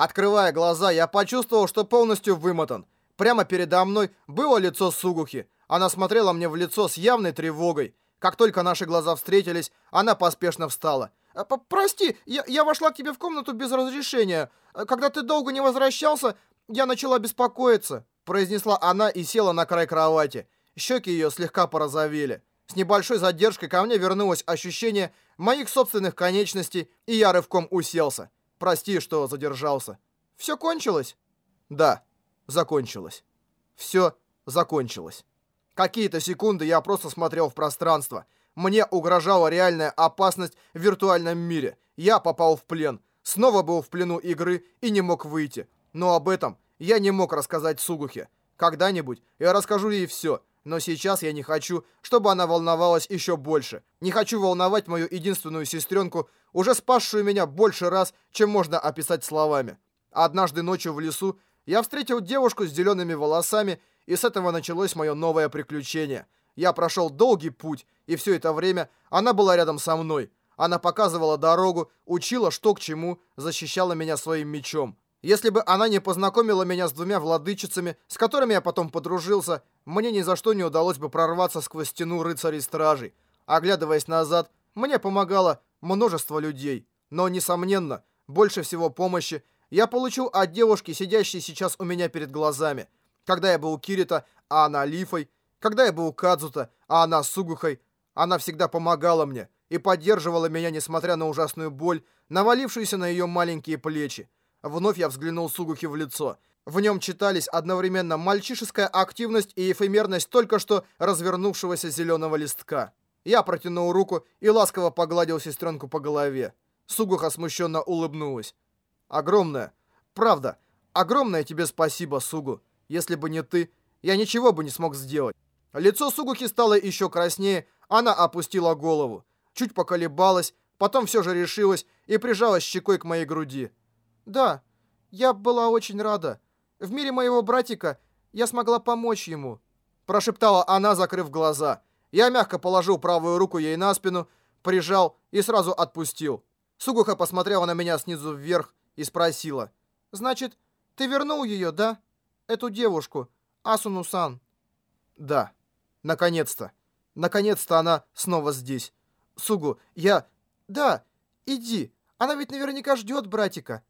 Открывая глаза, я почувствовал, что полностью вымотан. Прямо передо мной было лицо Сугухи. Она смотрела мне в лицо с явной тревогой. Как только наши глаза встретились, она поспешно встала. «Э, «Прости, я, я вошла к тебе в комнату без разрешения. Э, когда ты долго не возвращался, я начала беспокоиться», произнесла она и села на край кровати. Щеки ее слегка порозовели. С небольшой задержкой ко мне вернулось ощущение моих собственных конечностей, и я рывком уселся. Прости, что задержался. Все кончилось? Да, закончилось. Все закончилось. Какие-то секунды я просто смотрел в пространство. Мне угрожала реальная опасность в виртуальном мире. Я попал в плен. Снова был в плену игры и не мог выйти. Но об этом я не мог рассказать Сугухе. Когда-нибудь я расскажу ей все. Но сейчас я не хочу, чтобы она волновалась еще больше. Не хочу волновать мою единственную сестренку, уже спасшую меня больше раз, чем можно описать словами. Однажды ночью в лесу я встретил девушку с зелеными волосами, и с этого началось мое новое приключение. Я прошел долгий путь, и все это время она была рядом со мной. Она показывала дорогу, учила, что к чему, защищала меня своим мечом. Если бы она не познакомила меня с двумя владычицами, с которыми я потом подружился, мне ни за что не удалось бы прорваться сквозь стену рыцарей-стражей. Оглядываясь назад, мне помогало множество людей. Но, несомненно, больше всего помощи я получил от девушки, сидящей сейчас у меня перед глазами. Когда я был Кирита, а она Лифой, когда я был Кадзута, а она Сугухой, она всегда помогала мне и поддерживала меня, несмотря на ужасную боль, навалившуюся на ее маленькие плечи. Вновь я взглянул Сугухи в лицо. В нем читались одновременно мальчишеская активность и эфемерность только что развернувшегося зеленого листка. Я протянул руку и ласково погладил сестренку по голове. Сугуха смущенно улыбнулась. «Огромное, правда, огромное тебе спасибо, Сугу. Если бы не ты, я ничего бы не смог сделать». Лицо Сугухи стало еще краснее, она опустила голову. Чуть поколебалась, потом все же решилась и прижалась щекой к моей груди. «Да, я была очень рада. В мире моего братика я смогла помочь ему», прошептала она, закрыв глаза. Я мягко положил правую руку ей на спину, прижал и сразу отпустил. Сугуха посмотрела на меня снизу вверх и спросила. «Значит, ты вернул ее, да? Эту девушку, Асуну-сан?» «Да. Наконец-то. Наконец-то она снова здесь. Сугу, я...» «Да, иди. Она ведь наверняка ждет братика».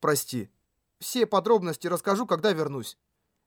Прости. Все подробности расскажу, когда вернусь.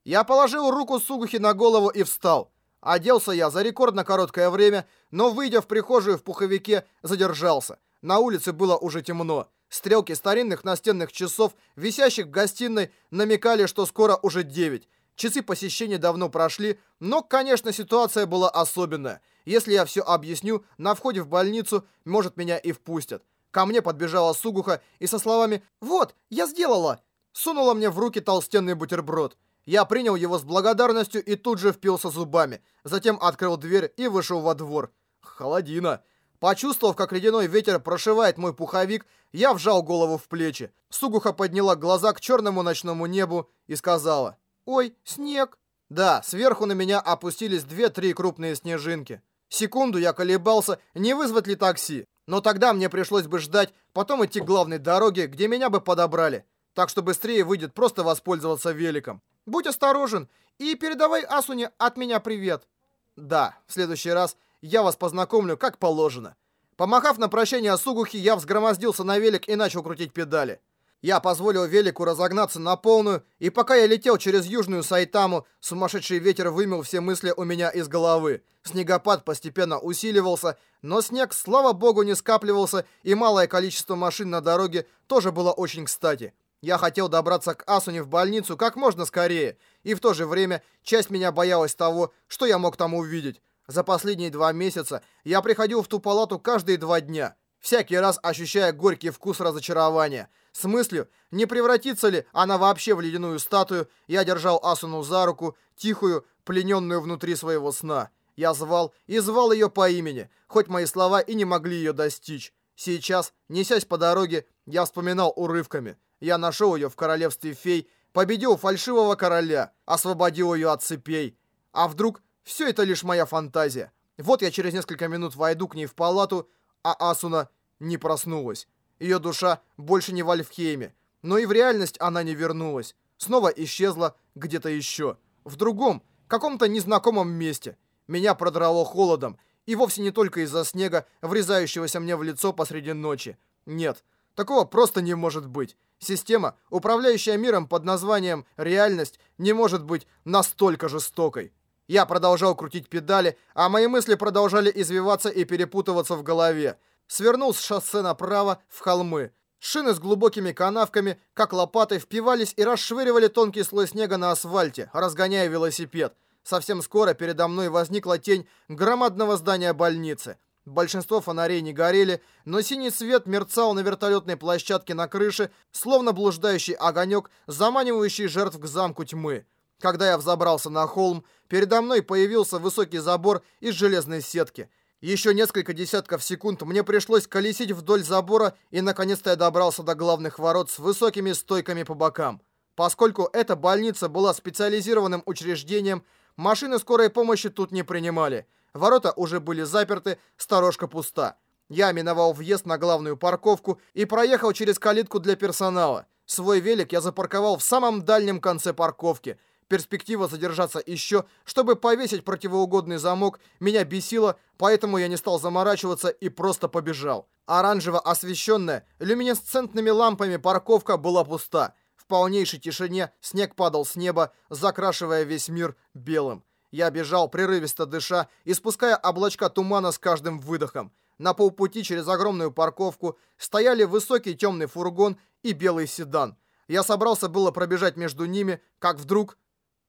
Я положил руку Сугухи на голову и встал. Оделся я за рекордно короткое время, но, выйдя в прихожую в пуховике, задержался. На улице было уже темно. Стрелки старинных настенных часов, висящих в гостиной, намекали, что скоро уже 9. Часы посещения давно прошли, но, конечно, ситуация была особенная. Если я все объясню, на входе в больницу, может, меня и впустят. Ко мне подбежала Сугуха и со словами «Вот, я сделала!» сунула мне в руки толстенный бутерброд. Я принял его с благодарностью и тут же впился зубами. Затем открыл дверь и вышел во двор. Холодина. Почувствовав, как ледяной ветер прошивает мой пуховик, я вжал голову в плечи. Сугуха подняла глаза к черному ночному небу и сказала «Ой, снег!» Да, сверху на меня опустились две-три крупные снежинки. Секунду я колебался, не вызвать ли такси. Но тогда мне пришлось бы ждать, потом идти к главной дороге, где меня бы подобрали. Так что быстрее выйдет просто воспользоваться великом. Будь осторожен и передавай Асуне от меня привет. Да, в следующий раз я вас познакомлю как положено. Помахав на прощание Сугухи, я взгромоздился на велик и начал крутить педали. Я позволил велику разогнаться на полную, и пока я летел через южную Сайтаму, сумасшедший ветер вымел все мысли у меня из головы. Снегопад постепенно усиливался, но снег, слава богу, не скапливался, и малое количество машин на дороге тоже было очень кстати. Я хотел добраться к Асуне в больницу как можно скорее, и в то же время часть меня боялась того, что я мог там увидеть. За последние два месяца я приходил в ту палату каждые два дня, всякий раз ощущая горький вкус разочарования – с мыслью, не превратится ли она вообще в ледяную статую, я держал Асуну за руку, тихую, плененную внутри своего сна. Я звал и звал ее по имени, хоть мои слова и не могли ее достичь. Сейчас, несясь по дороге, я вспоминал урывками. Я нашел ее в королевстве фей, победил фальшивого короля, освободил ее от цепей. А вдруг все это лишь моя фантазия? Вот я через несколько минут войду к ней в палату, а Асуна не проснулась. Ее душа больше не в Альфхейме. Но и в реальность она не вернулась. Снова исчезла где-то еще. В другом, каком-то незнакомом месте. Меня продрало холодом. И вовсе не только из-за снега, врезающегося мне в лицо посреди ночи. Нет, такого просто не может быть. Система, управляющая миром под названием «реальность», не может быть настолько жестокой. Я продолжал крутить педали, а мои мысли продолжали извиваться и перепутываться в голове. Свернул с шоссе направо в холмы. Шины с глубокими канавками, как лопатой, впивались и расшвыривали тонкий слой снега на асфальте, разгоняя велосипед. Совсем скоро передо мной возникла тень громадного здания больницы. Большинство фонарей не горели, но синий свет мерцал на вертолетной площадке на крыше, словно блуждающий огонек, заманивающий жертв к замку тьмы. Когда я взобрался на холм, передо мной появился высокий забор из железной сетки. Еще несколько десятков секунд мне пришлось колесить вдоль забора, и наконец-то я добрался до главных ворот с высокими стойками по бокам. Поскольку эта больница была специализированным учреждением, машины скорой помощи тут не принимали. Ворота уже были заперты, сторожка пуста. Я миновал въезд на главную парковку и проехал через калитку для персонала. Свой велик я запарковал в самом дальнем конце парковки. Перспектива задержаться еще, чтобы повесить противоугодный замок, меня бесила, поэтому я не стал заморачиваться и просто побежал. Оранжево освещенная, люминесцентными лампами парковка была пуста. В полнейшей тишине снег падал с неба, закрашивая весь мир белым. Я бежал, прерывисто дыша, испуская облачка тумана с каждым выдохом. На полпути через огромную парковку стояли высокий темный фургон и белый седан. Я собрался было пробежать между ними, как вдруг...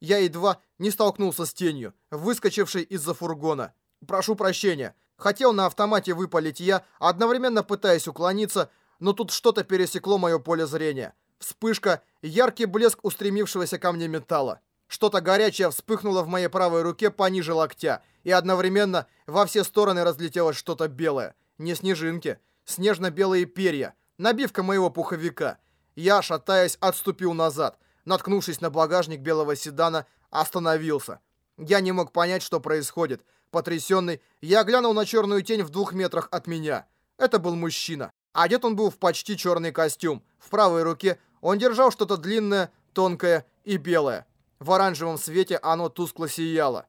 Я едва не столкнулся с тенью, выскочившей из-за фургона. Прошу прощения. Хотел на автомате выпалить я, одновременно пытаясь уклониться, но тут что-то пересекло мое поле зрения. Вспышка, яркий блеск устремившегося ко мне металла. Что-то горячее вспыхнуло в моей правой руке пониже локтя, и одновременно во все стороны разлетелось что-то белое. Не снежинки, снежно-белые перья, набивка моего пуховика. Я, шатаясь, отступил назад. Наткнувшись на багажник белого седана, остановился. Я не мог понять, что происходит. Потрясенный, я глянул на черную тень в двух метрах от меня. Это был мужчина. Одет он был в почти черный костюм. В правой руке он держал что-то длинное, тонкое и белое. В оранжевом свете оно тускло сияло.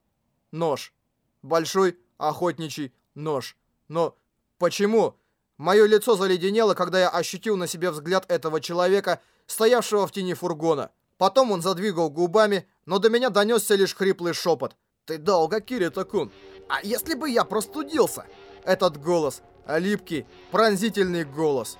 Нож. Большой охотничий нож. Но почему? Мое лицо заледенело, когда я ощутил на себе взгляд этого человека, стоявшего в тени фургона. Потом он задвигал губами, но до меня донесся лишь хриплый шепот. «Ты долго, Кирита-кун! А если бы я простудился?» Этот голос, липкий, пронзительный голос.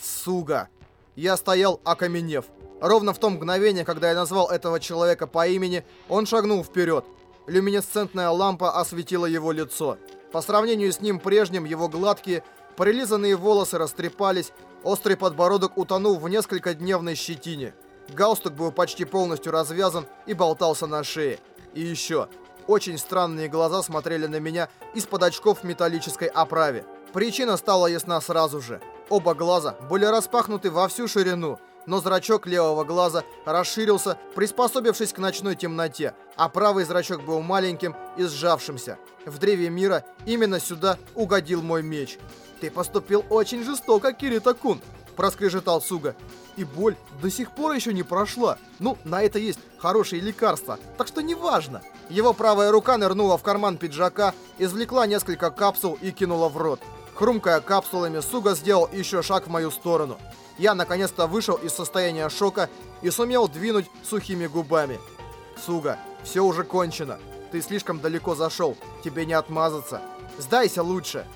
Суга. Я стоял, окаменев. Ровно в том мгновение, когда я назвал этого человека по имени, он шагнул вперед. Люминесцентная лампа осветила его лицо. По сравнению с ним прежним, его гладкие, прилизанные волосы растрепались, острый подбородок утонул в несколькодневной щетине. Галстук был почти полностью развязан и болтался на шее. И еще, очень странные глаза смотрели на меня из-под очков в металлической оправе. Причина стала ясна сразу же. Оба глаза были распахнуты во всю ширину – но зрачок левого глаза расширился, приспособившись к ночной темноте, а правый зрачок был маленьким и сжавшимся. В древе мира именно сюда угодил мой меч. «Ты поступил очень жестоко, Кирита-кун!» – проскрежетал Суга. «И боль до сих пор еще не прошла. Ну, на это есть хорошие лекарства, так что неважно». Его правая рука нырнула в карман пиджака, извлекла несколько капсул и кинула в рот. Хрумкая капсулами, Суга сделал еще шаг в мою сторону. Я наконец-то вышел из состояния шока и сумел двинуть сухими губами. Суга, все уже кончено. Ты слишком далеко зашел. Тебе не отмазаться. Сдайся лучше.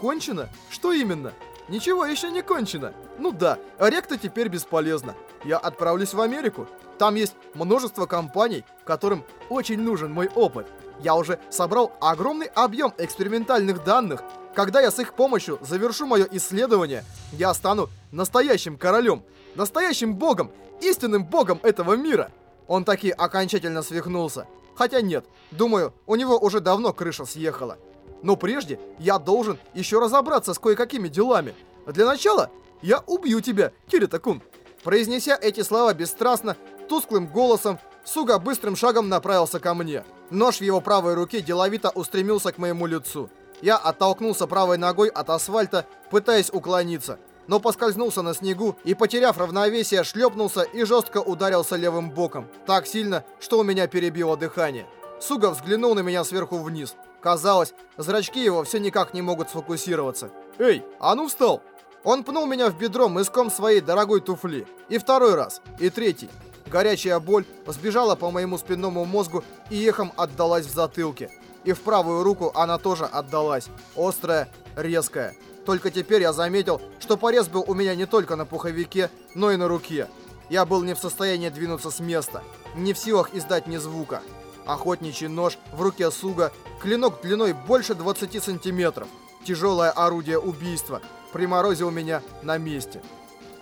Кончено? Что именно? Ничего еще не кончено. Ну да, ректа теперь бесполезно. Я отправлюсь в Америку. Там есть множество компаний, которым очень нужен мой опыт. Я уже собрал огромный объем экспериментальных данных, когда я с их помощью завершу мое исследование, я стану настоящим королем, настоящим богом, истинным богом этого мира. Он таки окончательно свихнулся. Хотя нет, думаю, у него уже давно крыша съехала. Но прежде я должен еще разобраться с кое-какими делами. Для начала я убью тебя, Кирита-кун. Произнеся эти слова бесстрастно, тусклым голосом, Суга быстрым шагом направился ко мне. Нож в его правой руке деловито устремился к моему лицу. Я оттолкнулся правой ногой от асфальта, пытаясь уклониться. но поскользнулся на снегу и, потеряв равновесие, шлепнулся и жестко ударился левым боком. Так сильно, что у меня перебило дыхание. Суга взглянул на меня сверху вниз. Казалось, зрачки его все никак не могут сфокусироваться. «Эй, а ну встал!» Он пнул меня в бедро мыском своей дорогой туфли. И второй раз, и третий. Горячая боль сбежала по моему спинному мозгу и эхом отдалась в затылке. И в правую руку она тоже отдалась. Острая, резкая. Только теперь я заметил, что порез был у меня не только на пуховике, но и на руке. Я был не в состоянии двинуться с места, не в силах издать ни звука. Охотничий нож в руке Суга, клинок длиной больше 20 сантиметров. Тяжелое орудие убийства приморозил меня на месте.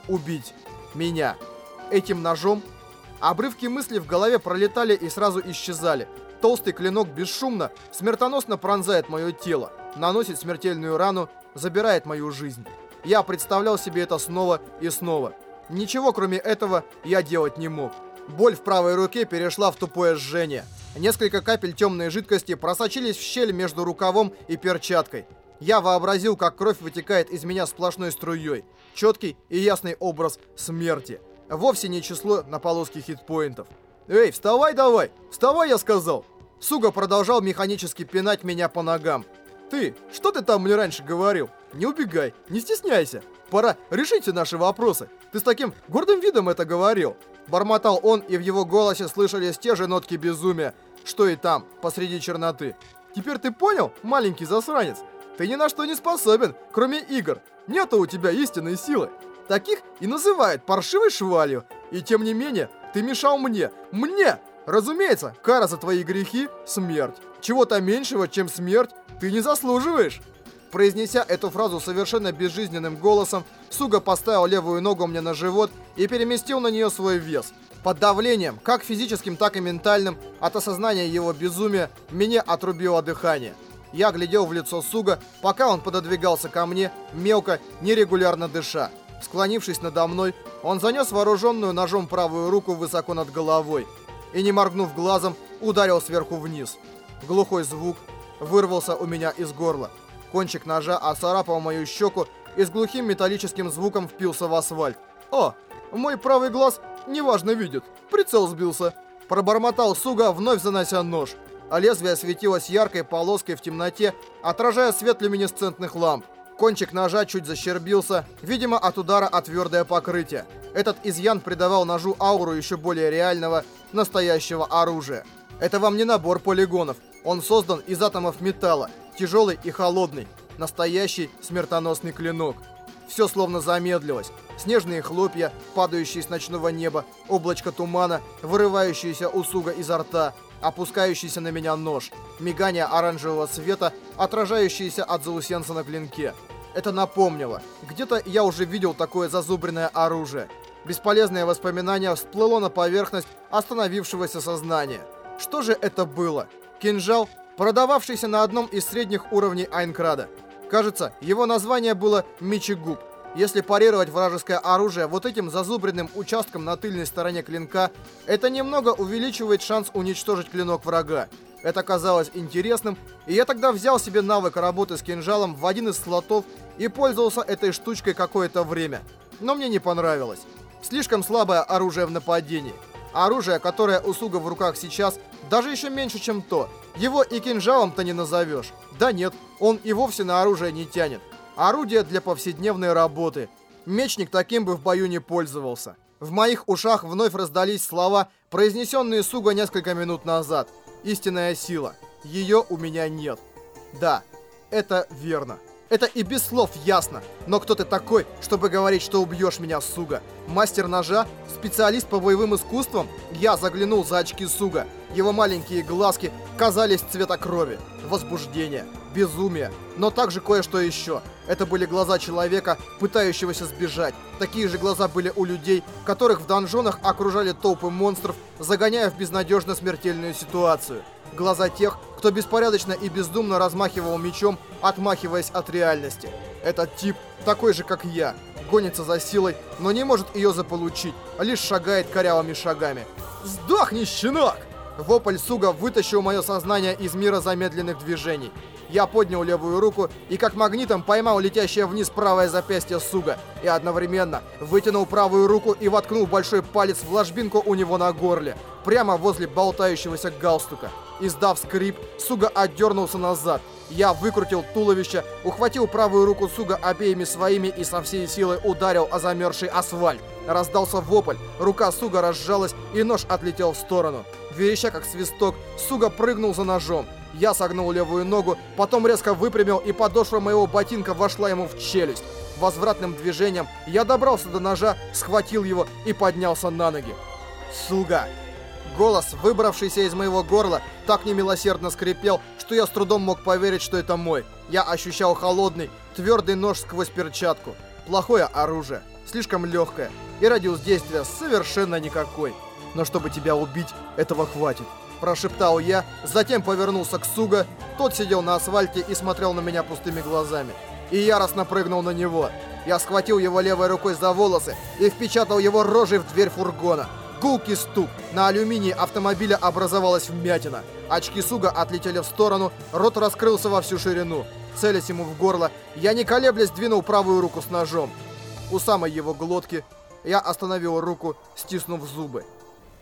Убить. Меня. Этим ножом? Обрывки мыслей в голове пролетали и сразу исчезали. Толстый клинок бесшумно, смертоносно пронзает мое тело, наносит смертельную рану, забирает мою жизнь. Я представлял себе это снова и снова. Ничего кроме этого я делать не мог. Боль в правой руке перешла в тупое жжение. Несколько капель темной жидкости просочились в щель между рукавом и перчаткой. Я вообразил, как кровь вытекает из меня сплошной струей. Четкий и ясный образ смерти. Вовсе не число на полоске хитпоинтов. «Эй, вставай давай! Вставай, я сказал!» Суга продолжал механически пинать меня по ногам. «Ты, что ты там мне раньше говорил? Не убегай, не стесняйся. Пора решить наши вопросы. Ты с таким гордым видом это говорил». Бормотал он, и в его голосе слышались те же нотки безумия, что и там, посреди черноты. «Теперь ты понял, маленький засранец? Ты ни на что не способен, кроме игр. Нету у тебя истинной силы. Таких и называют паршивой швалью. И тем не менее, ты мешал мне. Мне! Разумеется, кара за твои грехи – смерть. Чего-то меньшего, чем смерть, ты не заслуживаешь. Произнеся эту фразу совершенно безжизненным голосом, Суга поставил левую ногу мне на живот и переместил на нее свой вес. Под давлением, как физическим, так и ментальным, от осознания его безумия, меня отрубило дыхание. Я глядел в лицо Суга, пока он пододвигался ко мне, мелко, нерегулярно дыша. Склонившись надо мной, он занес вооруженную ножом правую руку высоко над головой и, не моргнув глазом, ударил сверху вниз. Глухой звук вырвался у меня из горла. Кончик ножа оцарапал мою щеку и с глухим металлическим звуком впился в асфальт. «О, мой правый глаз неважно видит. Прицел сбился». Пробормотал Суга, вновь занося нож. А лезвие светилось яркой полоской в темноте, отражая свет люминесцентных ламп. Кончик ножа чуть защербился, видимо, от удара о твердое покрытие. Этот изъян придавал ножу ауру еще более реального, настоящего оружия. Это вам не набор полигонов. Он создан из атомов металла, тяжелый и холодный. Настоящий смертоносный клинок. Все словно замедлилось. Снежные хлопья, падающие с ночного неба, облачко тумана, вырывающиеся у суга изо рта, опускающийся на меня нож, мигание оранжевого света, отражающееся от заусенца на клинке. Это напомнило. Где-то я уже видел такое зазубренное оружие. Бесполезное воспоминание всплыло на поверхность остановившегося сознания. Что же это было? Кинжал, продававшийся на одном из средних уровней Айнкрада. Кажется, его название было Мичигуб. Если парировать вражеское оружие вот этим зазубренным участком на тыльной стороне клинка, это немного увеличивает шанс уничтожить клинок врага. Это казалось интересным, и я тогда взял себе навык работы с кинжалом в один из слотов и пользовался этой штучкой какое-то время. Но мне не понравилось. Слишком слабое оружие в нападении. Оружие, которое у Суга в руках сейчас, даже еще меньше, чем то. Его и кинжалом-то не назовешь. Да нет, он и вовсе на оружие не тянет. Орудие для повседневной работы. Мечник таким бы в бою не пользовался. В моих ушах вновь раздались слова, произнесенные Суга несколько минут назад. Истинная сила. Ее у меня нет. Да, это верно. Это и без слов ясно. Но кто ты такой, чтобы говорить, что убьешь меня, Суга? Мастер ножа? Специалист по боевым искусствам? Я заглянул за очки Суга. Его маленькие глазки казались цвета крови, возбуждения, безумия, но также кое-что еще. Это были глаза человека, пытающегося сбежать. Такие же глаза были у людей, которых в донжонах окружали толпы монстров, загоняя в безнадежно смертельную ситуацию. Глаза тех, кто беспорядочно и бездумно размахивал мечом, отмахиваясь от реальности. Этот тип, такой же как я, гонится за силой, но не может ее заполучить, лишь шагает корявыми шагами. «Сдохни, щенок!» Вопль Суга вытащил мое сознание из мира замедленных движений. Я поднял левую руку и как магнитом поймал летящее вниз правое запястье Суга. И одновременно вытянул правую руку и воткнул большой палец в ложбинку у него на горле, прямо возле болтающегося галстука. Издав скрип, Суга отдернулся назад. Я выкрутил туловище, ухватил правую руку Суга обеими своими и со всей силы ударил о замерзший асфальт. Раздался вопль, рука Суга разжалась и нож отлетел в сторону. Вереща как свисток, Суга прыгнул за ножом. Я согнул левую ногу, потом резко выпрямил, и подошва моего ботинка вошла ему в челюсть. Возвратным движением я добрался до ножа, схватил его и поднялся на ноги. «Суга!» Голос, выбравшийся из моего горла, так немилосердно скрипел, что я с трудом мог поверить, что это мой. Я ощущал холодный, твердый нож сквозь перчатку. Плохое оружие, слишком легкое, и радиус действия совершенно никакой. Но чтобы тебя убить, этого хватит прошептал я, затем повернулся к Суга. Тот сидел на асфальте и смотрел на меня пустыми глазами. И яростно прыгнул на него. Я схватил его левой рукой за волосы и впечатал его рожей в дверь фургона. Гулкий стук. На алюминии автомобиля образовалась вмятина. Очки Суга отлетели в сторону, рот раскрылся во всю ширину. Целясь ему в горло, я не колеблясь двинул правую руку с ножом. У самой его глотки я остановил руку, стиснув зубы.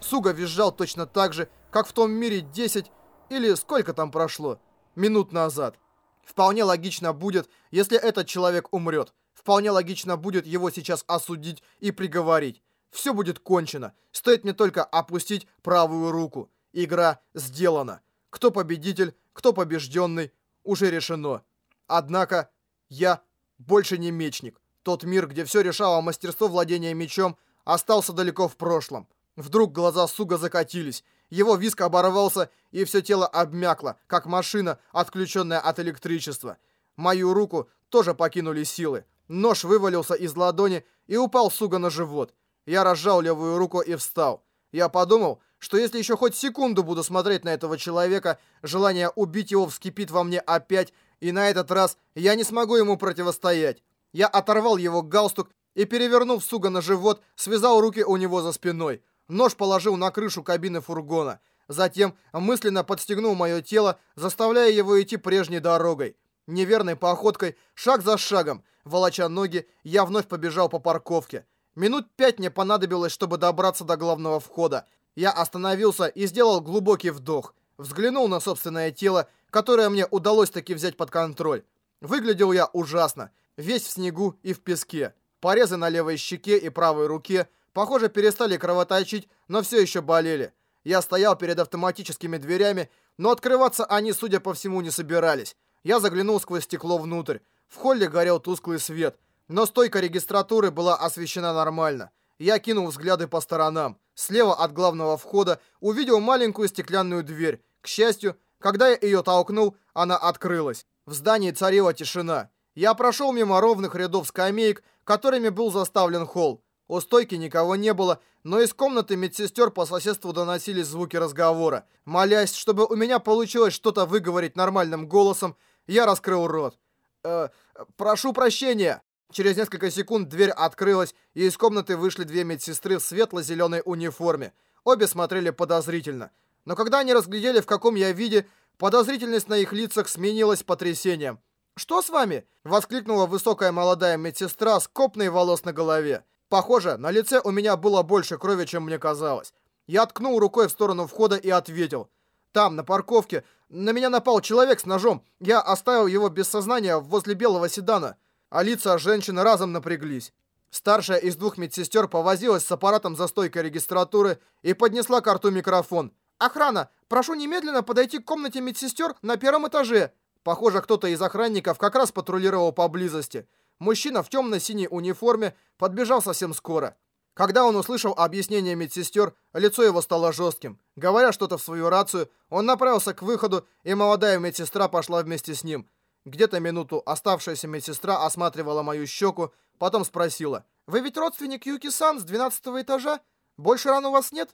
Суга визжал точно так же, как в том мире 10 или сколько там прошло, минут назад. Вполне логично будет, если этот человек умрет. Вполне логично будет его сейчас осудить и приговорить. Все будет кончено. Стоит мне только опустить правую руку. Игра сделана. Кто победитель, кто побежденный, уже решено. Однако я больше не мечник. Тот мир, где все решало мастерство владения мечом, остался далеко в прошлом. Вдруг глаза Суга закатились. Его виск оборвался, и все тело обмякло, как машина, отключенная от электричества. Мою руку тоже покинули силы. Нож вывалился из ладони и упал Суга на живот. Я разжал левую руку и встал. Я подумал, что если еще хоть секунду буду смотреть на этого человека, желание убить его вскипит во мне опять, и на этот раз я не смогу ему противостоять. Я оторвал его галстук и, перевернув Суга на живот, связал руки у него за спиной. Нож положил на крышу кабины фургона. Затем мысленно подстегнул мое тело, заставляя его идти прежней дорогой. Неверной походкой, шаг за шагом, волоча ноги, я вновь побежал по парковке. Минут пять мне понадобилось, чтобы добраться до главного входа. Я остановился и сделал глубокий вдох. Взглянул на собственное тело, которое мне удалось таки взять под контроль. Выглядел я ужасно, весь в снегу и в песке. Порезы на левой щеке и правой руке – Похоже, перестали кровоточить, но все еще болели. Я стоял перед автоматическими дверями, но открываться они, судя по всему, не собирались. Я заглянул сквозь стекло внутрь. В холле горел тусклый свет, но стойка регистратуры была освещена нормально. Я кинул взгляды по сторонам. Слева от главного входа увидел маленькую стеклянную дверь. К счастью, когда я ее толкнул, она открылась. В здании царила тишина. Я прошел мимо ровных рядов скамеек, которыми был заставлен холл. У стойки никого не было, но из комнаты медсестер по соседству доносились звуки разговора. Молясь, чтобы у меня получилось что-то выговорить нормальным голосом, я раскрыл рот. «Э, прошу прощения!» Через несколько секунд дверь открылась, и из комнаты вышли две медсестры в светло-зеленой униформе. Обе смотрели подозрительно. Но когда они разглядели, в каком я виде, подозрительность на их лицах сменилась потрясением. «Что с вами?» — воскликнула высокая молодая медсестра с копной волос на голове. Похоже, на лице у меня было больше крови, чем мне казалось. Я ткнул рукой в сторону входа и ответил. Там, на парковке, на меня напал человек с ножом. Я оставил его без сознания возле белого седана. А лица женщины разом напряглись. Старшая из двух медсестер повозилась с аппаратом за стойкой регистратуры и поднесла к рту микрофон. «Охрана! Прошу немедленно подойти к комнате медсестер на первом этаже!» Похоже, кто-то из охранников как раз патрулировал поблизости. Мужчина в темно-синей униформе подбежал совсем скоро. Когда он услышал объяснение медсестер, лицо его стало жестким. Говоря что-то в свою рацию, он направился к выходу, и молодая медсестра пошла вместе с ним. Где-то минуту оставшаяся медсестра осматривала мою щеку, потом спросила. «Вы ведь родственник Юки-сан с 12 этажа? Больше ран у вас нет?»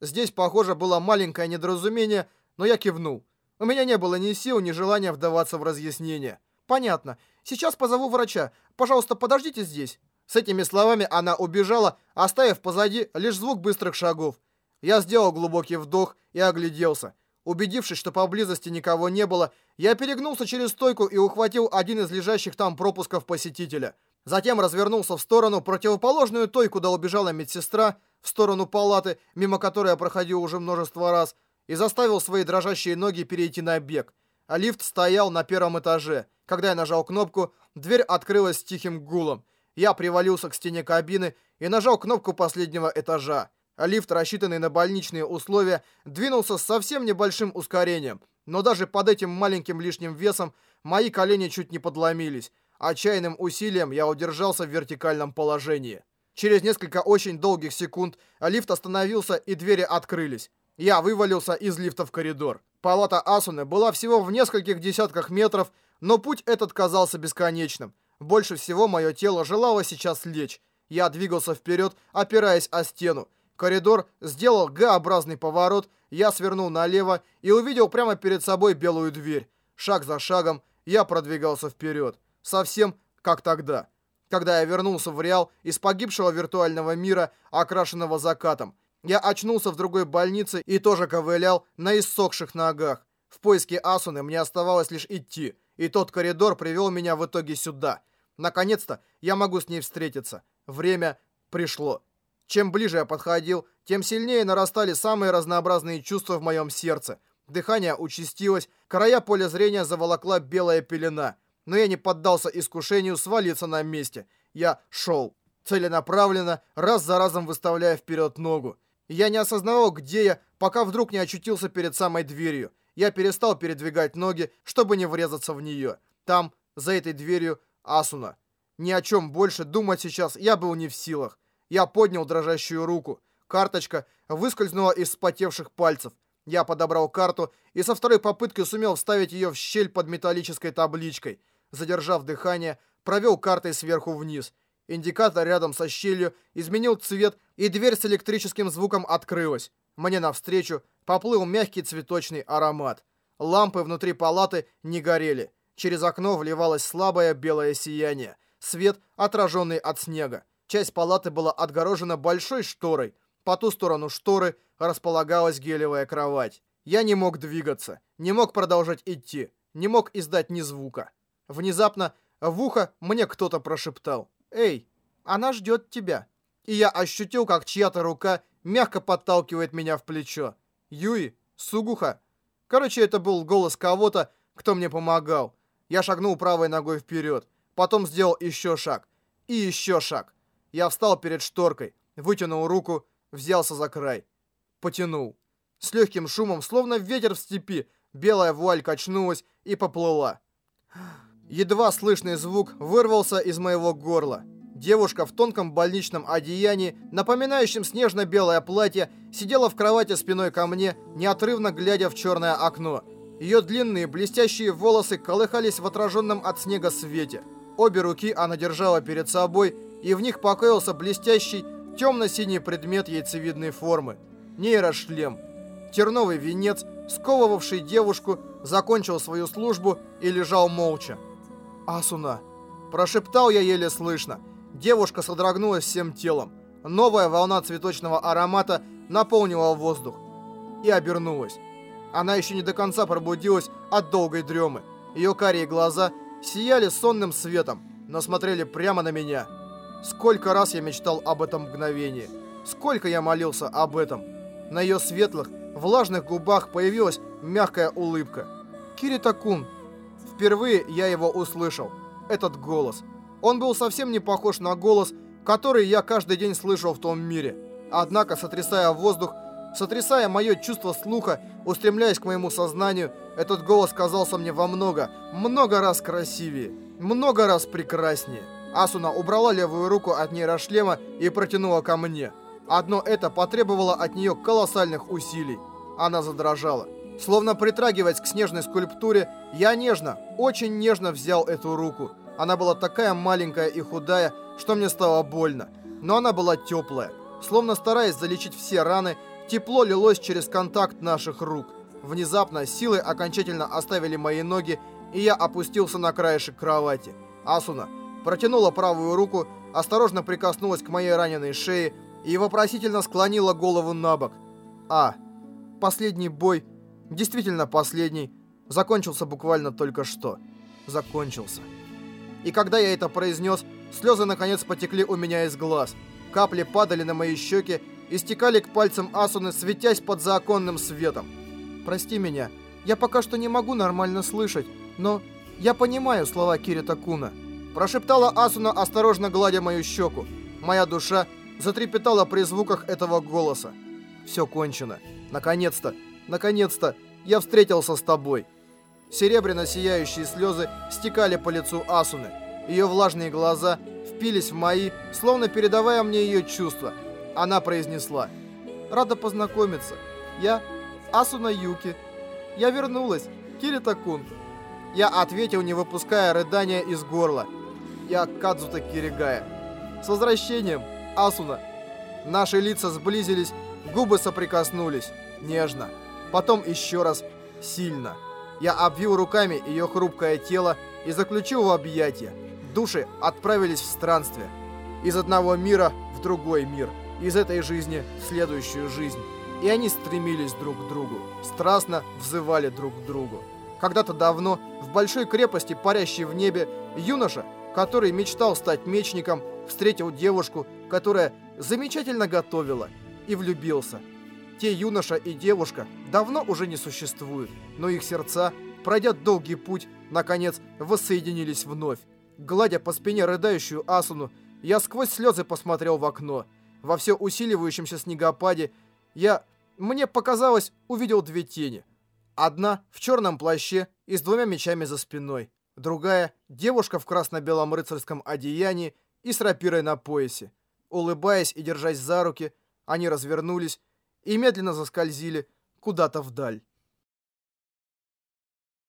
Здесь, похоже, было маленькое недоразумение, но я кивнул. У меня не было ни сил, ни желания вдаваться в разъяснение. «Понятно. Сейчас позову врача. Пожалуйста, подождите здесь». С этими словами она убежала, оставив позади лишь звук быстрых шагов. Я сделал глубокий вдох и огляделся. Убедившись, что поблизости никого не было, я перегнулся через стойку и ухватил один из лежащих там пропусков посетителя. Затем развернулся в сторону, противоположную той, куда убежала медсестра, в сторону палаты, мимо которой я проходил уже множество раз, и заставил свои дрожащие ноги перейти на бег. А лифт стоял на первом этаже. Когда я нажал кнопку, дверь открылась с тихим гулом. Я привалился к стене кабины и нажал кнопку последнего этажа. Лифт, рассчитанный на больничные условия, двинулся с совсем небольшим ускорением. Но даже под этим маленьким лишним весом мои колени чуть не подломились. Отчаянным усилием я удержался в вертикальном положении. Через несколько очень долгих секунд лифт остановился и двери открылись. Я вывалился из лифта в коридор. Палата Асуны была всего в нескольких десятках метров, но путь этот казался бесконечным. Больше всего мое тело желало сейчас лечь. Я двигался вперед, опираясь о стену. Коридор сделал Г-образный поворот, я свернул налево и увидел прямо перед собой белую дверь. Шаг за шагом я продвигался вперед. Совсем как тогда, когда я вернулся в Реал из погибшего виртуального мира, окрашенного закатом. Я очнулся в другой больнице и тоже ковылял на иссохших ногах. В поиске Асуны мне оставалось лишь идти, и тот коридор привел меня в итоге сюда. Наконец-то я могу с ней встретиться. Время пришло. Чем ближе я подходил, тем сильнее нарастали самые разнообразные чувства в моем сердце. Дыхание участилось, края поля зрения заволокла белая пелена. Но я не поддался искушению свалиться на месте. Я шел. Целенаправленно, раз за разом выставляя вперед ногу. Я не осознавал, где я, пока вдруг не очутился перед самой дверью. Я перестал передвигать ноги, чтобы не врезаться в нее. Там, за этой дверью, Асуна. Ни о чем больше думать сейчас я был не в силах. Я поднял дрожащую руку. Карточка выскользнула из вспотевших пальцев. Я подобрал карту и со второй попытки сумел вставить ее в щель под металлической табличкой. Задержав дыхание, провел картой сверху вниз. Индикатор рядом со щелью изменил цвет, и дверь с электрическим звуком открылась. Мне навстречу поплыл мягкий цветочный аромат. Лампы внутри палаты не горели. Через окно вливалось слабое белое сияние. Свет, отраженный от снега. Часть палаты была отгорожена большой шторой. По ту сторону шторы располагалась гелевая кровать. Я не мог двигаться, не мог продолжать идти, не мог издать ни звука. Внезапно в ухо мне кто-то прошептал. «Эй, она ждет тебя». И я ощутил, как чья-то рука мягко подталкивает меня в плечо. «Юи, Сугуха». Короче, это был голос кого-то, кто мне помогал. Я шагнул правой ногой вперед, потом сделал еще шаг. И еще шаг. Я встал перед шторкой, вытянул руку, взялся за край. Потянул. С легким шумом, словно ветер в степи, белая вуаль качнулась и поплыла. Едва слышный звук вырвался из моего горла. Девушка в тонком больничном одеянии, напоминающем снежно-белое платье, сидела в кровати спиной ко мне, неотрывно глядя в черное окно. Ее длинные блестящие волосы колыхались в отраженном от снега свете. Обе руки она держала перед собой, и в них покоился блестящий темно-синий предмет яйцевидной формы. Нейрошлем. Терновый венец, сковывавший девушку, закончил свою службу и лежал молча. «Асуна!» Прошептал я еле слышно. Девушка содрогнулась всем телом. Новая волна цветочного аромата наполнила воздух. И обернулась. Она еще не до конца пробудилась от долгой дремы. Ее карие глаза сияли сонным светом, но смотрели прямо на меня. Сколько раз я мечтал об этом мгновении. Сколько я молился об этом. На ее светлых, влажных губах появилась мягкая улыбка. «Кирита-кун». Впервые я его услышал. Этот голос. Он был совсем не похож на голос, который я каждый день слышал в том мире. Однако, сотрясая воздух, сотрясая мое чувство слуха, устремляясь к моему сознанию, этот голос казался мне во много, много раз красивее, много раз прекраснее. Асуна убрала левую руку от нейрошлема и протянула ко мне. Одно это потребовало от нее колоссальных усилий. Она задрожала. Словно притрагиваясь к снежной скульптуре, я нежно, очень нежно взял эту руку. Она была такая маленькая и худая, что мне стало больно. Но она была теплая. Словно стараясь залечить все раны, тепло лилось через контакт наших рук. Внезапно силы окончательно оставили мои ноги, и я опустился на краешек кровати. Асуна протянула правую руку, осторожно прикоснулась к моей раненой шее и вопросительно склонила голову на бок. А. Последний бой действительно последний, закончился буквально только что. Закончился. И когда я это произнес, слезы наконец потекли у меня из глаз. Капли падали на мои щеки и стекали к пальцам Асуны, светясь под законным светом. «Прости меня, я пока что не могу нормально слышать, но я понимаю слова Кирита Куна». Прошептала Асуна, осторожно гладя мою щеку. Моя душа затрепетала при звуках этого голоса. «Все кончено. Наконец-то, наконец-то я встретился с тобой». Серебряно сияющие слезы стекали по лицу Асуны. Ее влажные глаза впились в мои, словно передавая мне ее чувства. Она произнесла. «Рада познакомиться. Я Асуна Юки. Я вернулась. Кирита-кун». Я ответил, не выпуская рыдания из горла. Я Кадзута Киригая. «С возвращением, Асуна!» Наши лица сблизились, губы соприкоснулись. Нежно. Потом еще раз сильно. Я обвил руками ее хрупкое тело и заключил в объятия. Души отправились в странствие. Из одного мира в другой мир. Из этой жизни в следующую жизнь. И они стремились друг к другу. Страстно взывали друг к другу. Когда-то давно, в большой крепости, парящей в небе, юноша, который мечтал стать мечником, встретил девушку, которая замечательно готовила, и влюбился – те юноша и девушка давно уже не существуют, но их сердца, пройдя долгий путь, наконец воссоединились вновь. Гладя по спине рыдающую Асуну, я сквозь слезы посмотрел в окно. Во все усиливающемся снегопаде я, мне показалось, увидел две тени. Одна в черном плаще и с двумя мечами за спиной. Другая — девушка в красно-белом рыцарском одеянии и с рапирой на поясе. Улыбаясь и держась за руки, они развернулись и медленно заскользили куда-то вдаль.